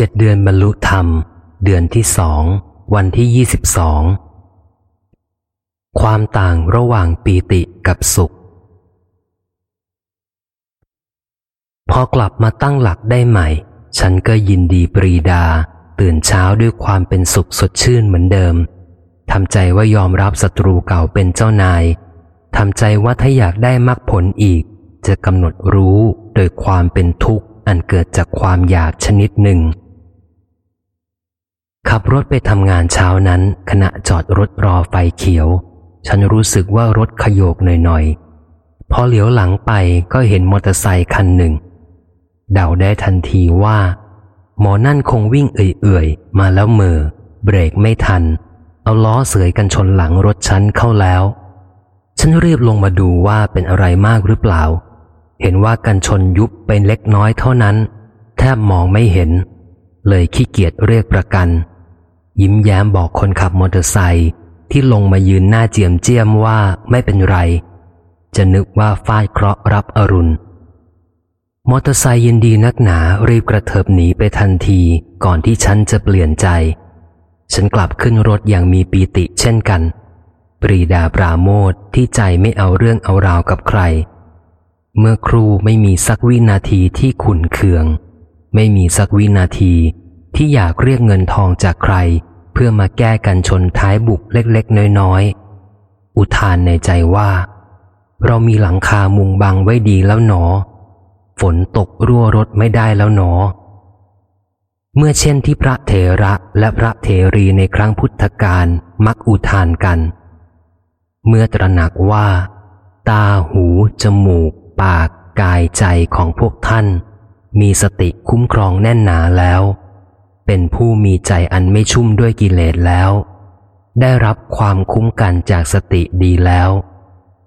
เจ็ดเดือนบรรลุธรรม เดือนที่สองวันที่ยี่สิบสองความต่างระหว่างปีติกับสุข พอกลับมาตั้งหลักได้ใหม่ ฉันก็ยินดีปรีดา ตื่นเช้าด้วยความเป็นสุขสดชื่นเหมือนเดิมทำใจว่ายอมรับศัตรูเก่าเป็นเจ้านายทำใจว่าถ้าอยากได้มรรคผลอีก จะกำหนดรู้โดยความเป็นทุกข์อันเกิดจากความอยากชนิดหนึ่ง ขับรถไปทำงานเช้านั้น ขณะจอดรถรอไฟเขียว ฉันรู้สึกว่ารถขยโยกหน่อยๆ พอเหลียวหลังไปก็เห็นมอเตอร์ไซค์คันหนึ่ง เดาได้ทันทีว่า หมอนั่นคงวิ่งเอื่อยๆ มาแล้วเมือเบรกไม่ทัน เอาล้อเสยกันชนหลังรถฉันเข้าแล้ว ฉันรีบลงมาดูว่าเป็นอะไรมากหรือเปล่า เห็นว่ากันชนยุบเป็นเล็กน้อยเท่านั้น แทบมองไม่เห็น เลยขี้เกียจเรียกประกัน ยิ้มแย้มบอกคนขับมอเตอร์ไซค์ที่ลงมายืนหน้าเจียมเจียมว่าไม่เป็นไร จะนึกว่าฟาดเคราะห์รับอรุณ มอเตอร์ไซค์ยินดีนักหนารีบกระเถิบหนีไปทันทีก่อนที่ฉันจะเปลี่ยนใจ ฉันกลับขึ้นรถอย่างมีปีติเช่นกัน ปรีดาปราโมทที่ใจไม่เอาเรื่องเอาราวกับใคร เมื่อครูไม่มีสักวินาทีที่ขุนเคือง ไม่มีสักวินาทีที่อยากเรียกเงินทองจากใคร พื่อมาแก้กันชนท้ายบุกเล็กๆ น้อยๆ อุทานในใจว่า เรามีหลังคามุงบังไว้ดีแล้วหนอ ฝนตกรั่วรถไม่ได้แล้วหนอ เมื่อเช่นที่พระเถระและพระเถรีในครั้งพุทธกาลมักอุทานกัน เมื่อตระหนักว่า ตาหู จมูก ปาก กายใจของพวกท่าน มีสติคุ้มครองแน่นหนาแล้ว เป็นผู้มีใจอันไม่ชุ่มด้วยกิเลสแล้ว ได้รับความคุ้มกันจากสติดีแล้ว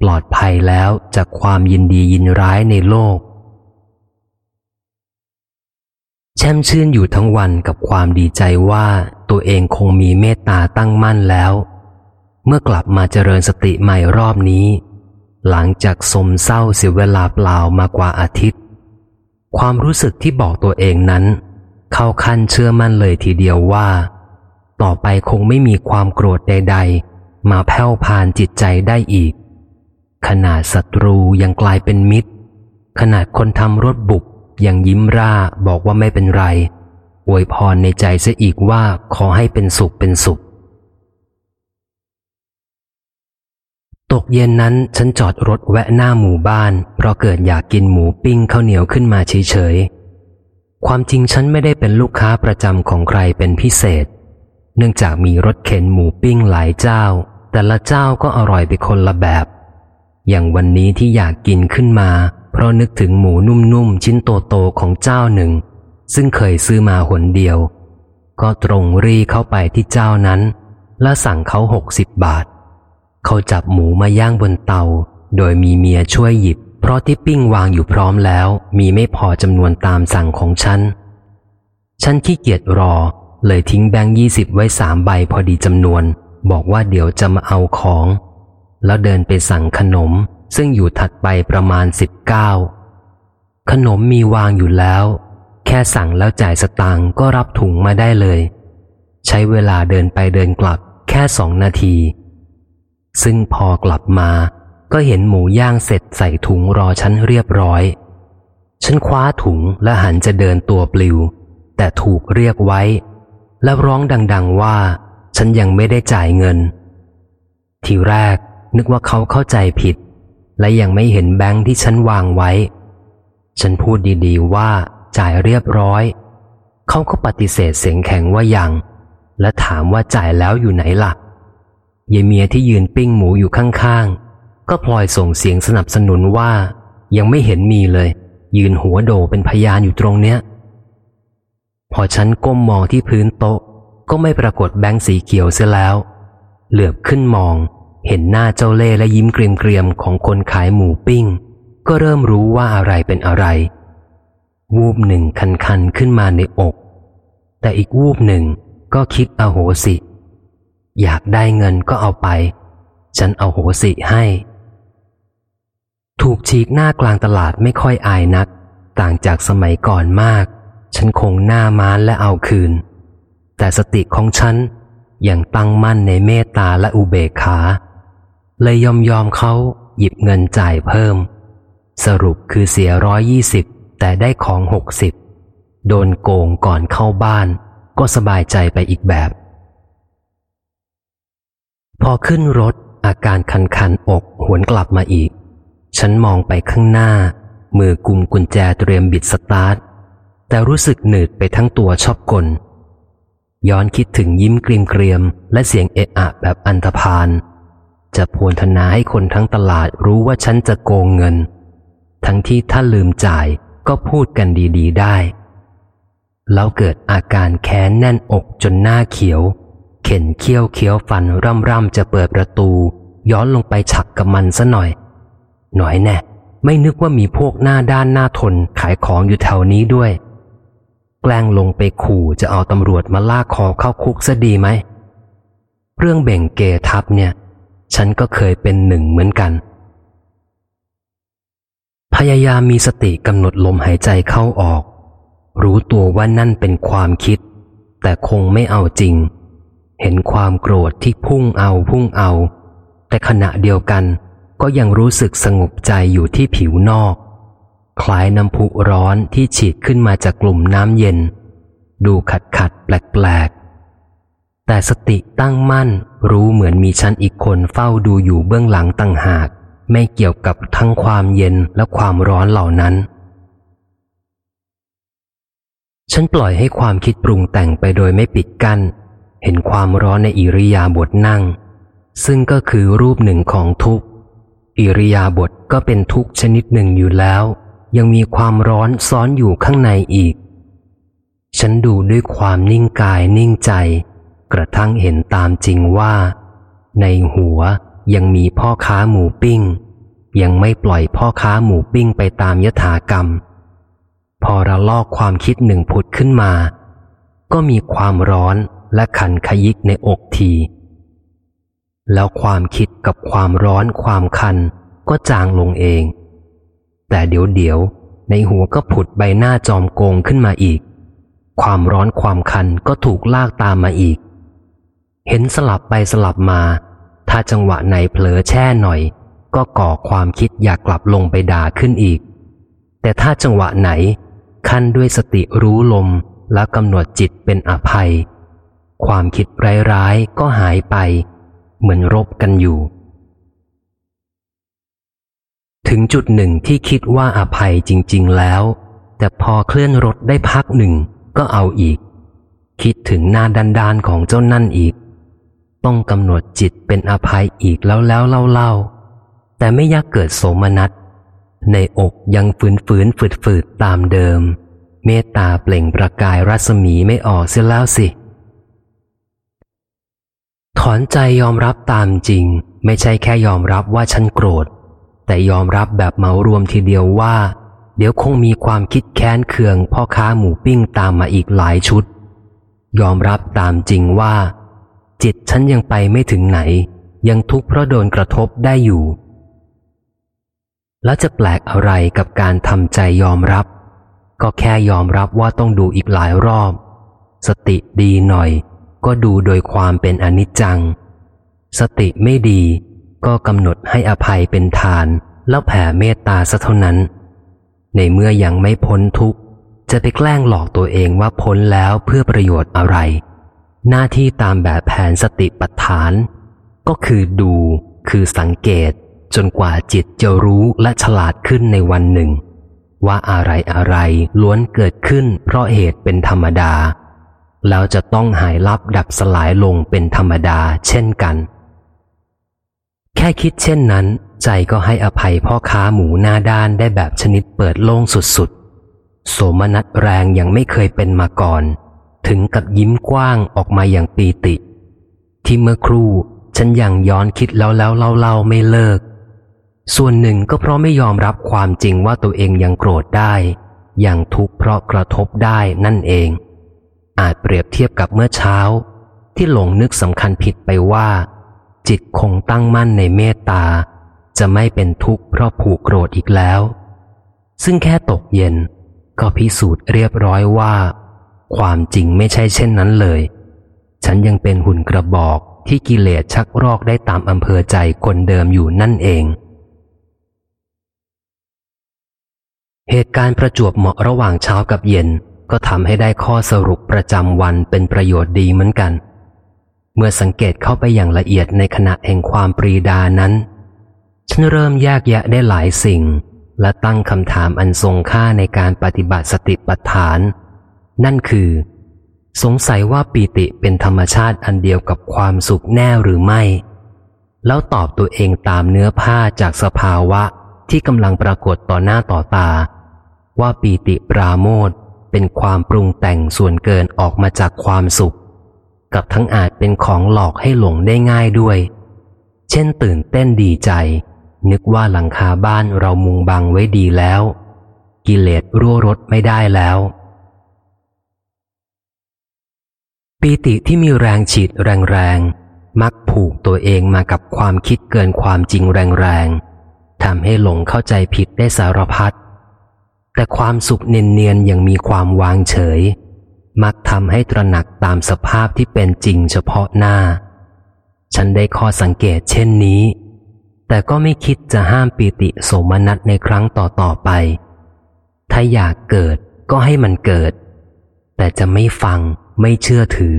ปลอดภัยแล้วจากความยินดียินร้ายในโลก แช่มชื่นอยู่ทั้งวันกับความดีใจว่าตัวเองคงมีเมตตาตั้งมั่นแล้ว เมื่อกลับมาเจริญสติใหม่รอบนี้ หลังจากสมเศร้าเสียเวลาเปล่ามากว่าอาทิตย์ ความรู้สึกที่บอกตัวเองนั้น เข้าขั้นเชื่อมั่นเลยทีเดียวว่า ต่อไปคงไม่มีความโกรธใด ๆ มาแผ่วพานจิตใจได้อีก ขนาดศัตรูยังกลายเป็นมิตร ขนาดคนทำรถบุกยังยิ้มร่าบอกว่าไม่เป็นไรอวยพรในใจเสียอีกว่าขอให้เป็นสุขเป็นสุข ตกเย็นนั้นฉันจอดรถแวะหน้าหมู่บ้าน เพราะเกิดอยากกินหมูปิ้งข้าวเหนียวขึ้นมาเฉยๆ ความจริงฉันไม่ได้เป็นลูกค้าประจำของใครเป็นพิเศษ เนื่องจากมีรถเข็นหมูปิ้งหลายเจ้า แต่ละเจ้าก็อร่อยไปคนละแบบ อย่างวันนี้ที่อยากกินขึ้นมา เพราะนึกถึงหมูนุ่มๆชิ้นโตๆของเจ้าหนึ่ง ซึ่งเคยซื้อมาหนเดียว ก็ตรงรีเข้าไปที่เจ้านั้น และสั่งเขาหกสิบบาท เขาจับหมูมาย่างบนเตา โดยมีเมียช่วยหยิบ เพราะที่ปิ้งวางอยู่พร้อมแล้วมีไม่พอจำนวนตามสั่งของฉัน ฉันขี้เกียจรอ เลยทิ้งแบงค์ยี่สิบไว้สามใบพอดีจำนวน บอกว่าเดี๋ยวจะมาเอาของ แล้วเดินไปสั่งขนม ซึ่งอยู่ถัดไปประมาณสิบเก้าขนมมีวางอยู่แล้ว แค่สั่งแล้วจ่ายสตางค์ก็รับถุงมาได้เลย ใช้เวลาเดินไปเดินกลับแค่สองนาที ซึ่งพอกลับมา ก็เห็นหมูย่างเสร็จใส่ถุงรอฉันเรียบร้อย ฉันคว้าถุงและหันจะเดินตัวปลิว แต่ถูกเรียกไว้ และร้องดัง ๆว่า ฉันยังไม่ได้จ่ายเงิน ทีแรกนึกว่าเขาเข้าใจผิด และยังไม่เห็นแบงค์ที่ฉันวางไว้ ฉันพูดดีๆว่าจ่ายเรียบร้อย เขาก็ปฏิเสธเสียงแข็งว่ายัง และถามว่าจ่ายแล้วอยู่ไหนละ่ะยายเมียที่ยืนปิ้งหมูอยู่ข้างๆ ก็พลอยส่งเสียงสนับสนุนว่า ยังไม่เห็นมีเลย ยืนหัวโดเป็นพยานอยู่ตรงเนี้ย พอฉันก้มมองที่พื้นโต๊ะ ก็ไม่ปรากฏแบงค์สีเขียวเสียแล้ว เหลือบขึ้นมอง เห็นหน้าเจ้าเล่และยิ้มเกรียมๆของคนขายหมูปิ้ง ก็เริ่มรู้ว่าอะไรเป็นอะไร วูบหนึ่งคันๆขึ้นมาในอก แต่อีกวูบหนึ่งก็คิดอโหสิ อยากได้เงินก็เอาไป ฉันเอาโหสิให้ ถูกฉีกหน้ากลางตลาดไม่ค่อยอายนัก ต่างจากสมัยก่อนมาก ฉันคงหน้ามานและเอาคืน แต่สติของฉันยังตั้งมั่นในเมตตาและอุเบกขาเลยยอมยอมเขาหยิบเงินจ่ายเพิ่ม สรุปคือเสียร้อยยี่สิบแต่ได้ของหกสิบโดนโกงก่อนเข้าบ้าน ก็สบายใจไปอีกแบบ พอขึ้นรถอาการคันคันอกหวนกลับมาอีก ฉันมองไปข้างหน้า มือกุมกุญแจเตรียมบิดสตาร์ท แต่รู้สึกหนืดไปทั้งตัวชอบกล ย้อนคิดถึงยิ้มกรีมเกรียมและเสียงเอะอะแบบอันธพาล จะพวนธนาให้คนทั้งตลาดรู้ว่าฉันจะโกงเงิน ทั้งที่ถ้าลืมจ่ายก็พูดกันดี ๆ ได้ แล้วเกิดอาการแค้นแน่นอกจนหน้าเขียว เข็นเคี้ยวเคี้ยวฟันร่ำร่ำจะเปิดประตู ย้อนลงไปฉักกับมันซะหน่อย หน่อยแน่ ไม่นึกว่ามีพวกหน้าด้านหน้าทนขายของอยู่แถวนี้ด้วย แกล้งลงไปขู่จะเอาตำรวจมาลากคอเข้าคุกซะดีไหม เรื่องเบ่งเกทับเนี่ย ฉันก็เคยเป็นหนึ่งเหมือนกัน พยายามมีสติกำหนดลมหายใจเข้าออก รู้ตัวว่านั่นเป็นความคิด แต่คงไม่เอาจริง เห็นความโกรธที่พุ่งเอาพุ่งเอา แต่ขณะเดียวกัน ก็ยังรู้สึกสงบใจอยู่ที่ผิวนอก คล้ายน้ำพุร้อนที่ฉีดขึ้นมาจากกลุ่มน้ำเย็น ดูขัดขัดแปลกแปลกแต่สติตั้งมั่นรู้เหมือนมีฉันอีกคนเฝ้าดูอยู่เบื้องหลังตั้งหาก ไม่เกี่ยวกับทั้งความเย็นและความร้อนเหล่านั้น ฉันปล่อยให้ความคิดปรุงแต่งไปโดยไม่ปิดกัน้น เห็นความร้อนในอิริยาบถนั่ง ซึ่งก็คือรูปหนึ่งของทุกข์ อิริยาบถก็เป็นทุกชนิดหนึ่งอยู่แล้ว ยังมีความร้อนซ้อนอยู่ข้างในอีก ฉันดูด้วยความนิ่งกายนิ่งใจ กระทั่งเห็นตามจริงว่า ในหัวยังมีพ่อค้าหมูปิ้ง ยังไม่ปล่อยพ่อค้าหมูปิ้งไปตามยถากรรม พอระลอกความคิดหนึ่งผุดขึ้นมา ก็มีความร้อนและขันขยิกในอกที แล้วความคิดกับความร้อนความคัน ก็จางลงเอง แต่เดี๋ยวเดี๋ยวในหัวก็ผุดใบหน้าจอมโกงขึ้นมาอีก ความร้อนความคันก็ถูกลากตามมาอีก เห็นสลับไปสลับมา ถ้าจังหวะไหนเผลอแช่หน่อย ก็ก่อความคิดอยากกลับลงไปด่าขึ้นอีก แต่ถ้าจังหวะไหน ขั้นด้วยสติรู้ลมและกำหนดจิตเป็นอภัย ความคิดร้ายๆก็หายไป เหมือนรบกันอยู่ ถึงจุดหนึ่งที่คิดว่าอภัยจริง ๆ แล้ว แต่พอเคลื่อนรถได้พักหนึ่งก็เอาอีก คิดถึงหน้าดานๆของเจ้านั่นอีก ต้องกำหนดจิตเป็นอภัยอีกแล้วแล้วเล่าๆแต่ไม่ยากเกิดโสมนัสในอกยังฝืนฝืนฝืดฝืดตามเดิม เมตตาเปล่งประกายรัศมีไม่ออกเสียแล้วสิ ถอนใจยอมรับตามจริง ไม่ใช่แค่ยอมรับว่าฉันโกรธ แต่ยอมรับแบบเหมารวมทีเดียวว่า เดี๋ยวคงมีความคิดแค้นเคืองพ่อค้าหมูปิ้งตามมาอีกหลายชุด ยอมรับตามจริงว่า จิตฉันยังไปไม่ถึงไหน ยังทุกข์เพราะโดนกระทบได้อยู่ แล้วจะแปลกอะไรกับการทำใจยอมรับ ก็แค่ยอมรับว่าต้องดูอีกหลายรอบ สติดีหน่อย ก็ดูโดยความเป็นอนิจจัง สติไม่ดี ก็กำหนดให้อภัยเป็นทานแล้วแผ่เมตตาซะเท่านั้น ในเมื่อยังไม่พ้นทุกข์ จะไปแกล้งหลอกตัวเองว่าพ้นแล้วเพื่อประโยชน์อะไร หน้าที่ตามแบบแผนสติปัฏฐาน ก็คือดู คือสังเกต จนกว่าจิตจะรู้และฉลาดขึ้นในวันหนึ่ง ว่าอะไรอะไรล้วนเกิดขึ้นเพราะเหตุเป็นธรรมดา แล้วจะต้องหายลับดับสลายลงเป็นธรรมดาเช่นกัน แค่คิดเช่นนั้น ใจก็ให้อภัยพ่อค้าหมูหน้าด้านได้แบบชนิดเปิดโล่งสุดๆ โสมนัสแรงยังไม่เคยเป็นมาก่อน ถึงกับยิ้มกว้างออกมาอย่างปีติ ที่เมื่อครู่ฉันยังย้อนคิดแล้วแล้วเล่าๆไม่เลิก ส่วนหนึ่งก็เพราะไม่ยอมรับความจริงว่าตัวเองยังโกรธได้ ยังทุกข์เพราะกระทบได้นั่นเอง อาจเปรียบเทียบกับเมื่อเช้า ที่หลงนึกสำคัญผิดไปว่า จิตคงตั้งมั่นในเมตตา จะไม่เป็นทุกข์เพราะผูกโกรธอีกแล้ว ซึ่งแค่ตกเย็น ก็พิสูจน์เรียบร้อยว่า ความจริงไม่ใช่เช่นนั้นเลย ฉันยังเป็นหุ่นกระบอกที่กิเลสชักรอกได้ตามอำเภอใจคนเดิมอยู่นั่นเอง เหตุการณ์ประจวบเหมาะระหว่างเช้ากับเย็น ก็ทำให้ได้ข้อสรุปประจำวันเป็นประโยชน์ดีเหมือนกัน เมื่อสังเกตเข้าไปอย่างละเอียดในขณะแห่งความปรีดานั้น ฉันเริ่มแยกแยะได้หลายสิ่ง และตั้งคำถามอันทรงค่าในการปฏิบัติสติปัฏฐาน นั่นคือ สงสัยว่าปีติเป็นธรรมชาติอันเดียวกับความสุขแน่หรือไม่ แล้วตอบตัวเองตามเนื้อผ้าจากสภาวะที่กำลังปรากฏต่อหน้าต่อตา ว่าปีติปราโมท เป็นความปรุงแต่งส่วนเกินออกมาจากความสุข กับทั้งอาจเป็นของหลอกให้หลงได้ง่ายด้วย เช่นตื่นเต้นดีใจ นึกว่าหลังคาบ้านเรามุงบังไว้ดีแล้ว กิเลสรั่วรถไม่ได้แล้ว ปีติที่มีแรงฉีดแรงๆ มักผูกตัวเองมากับความคิดเกินความจริงแรงๆทำให้หลงเข้าใจผิดได้สารพัด แต่ความสุขเนียนๆยังมีความวางเฉย มักทำให้ตระหนักตามสภาพที่เป็นจริงเฉพาะหน้า ฉันได้ข้อสังเกตเช่นนี้ แต่ก็ไม่คิดจะห้ามปีติโสมนัสในครั้งต่อๆไป ถ้าอยากเกิดก็ให้มันเกิด แต่จะไม่ฟัง ไม่เชื่อถือ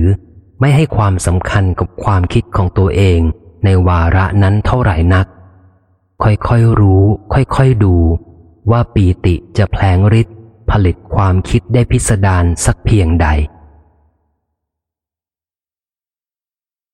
ไม่ให้ความสำคัญกับความคิดของตัวเองในวาระนั้นเท่าไหร่นัก ค่อยๆรู้ ค่อยๆดู ว่าปีติจะแผลงฤทธิ์ผลิตความคิดได้พิสดารสักเพียงใด